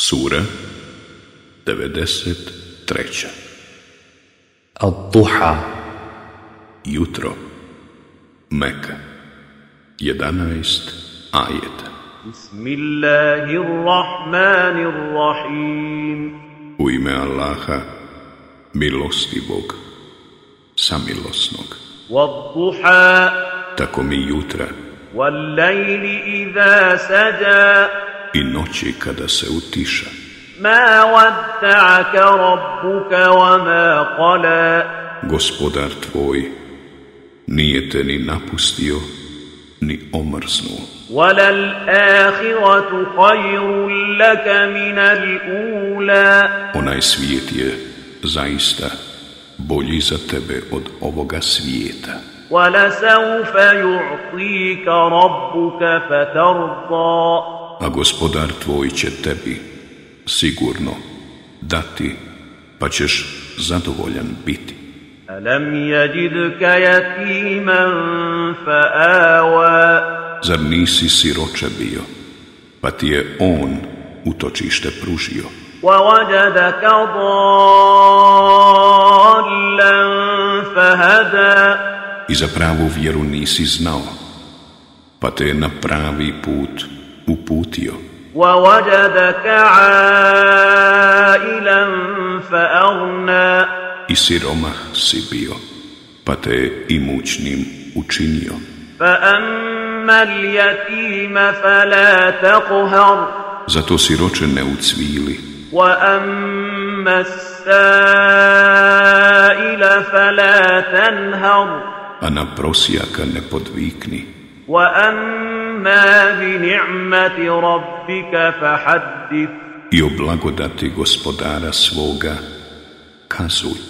Sura 93. Ad-Duha Jutro. Meka. 11 ajeta. Bismillahirrahmanirrahim. U ime Allaha milostivog samilosnog. Wad-Duha. Tako mi jutra. Wal-Lajli idha sađa i noći kada se utiša ما ودعك ربك وما قلى Gospodar tvoj nije te ni napustio ni omrznuo وللآخرة خير لك من الأولى Onaj svijet je zaista bolji za tebe od ovoga svijeta. ولسوف يعطيك ربك فترضى A gospodar tvoj će tebi sigurno dati, pa ćeš zadovoljan biti. ألم يجدك يتيما فآوى Zar nisi siroče bio, pa ti je on utočište pružio, ووجدك ضالا فهدى i za pravu vjeru nisi znao, pa te je na pravi put uputio, ووجدك عائلا فأغنى i siromah si bio, pa te je imućnim učinio. فأما اليتيم فلا تقهر Zato siroče ne ucvili, وأما السائل فلا تنهر a na prosjaka ne podvikni. وأما بنعمة ربك فحدث I o blagodati gospodara svoga kazuj.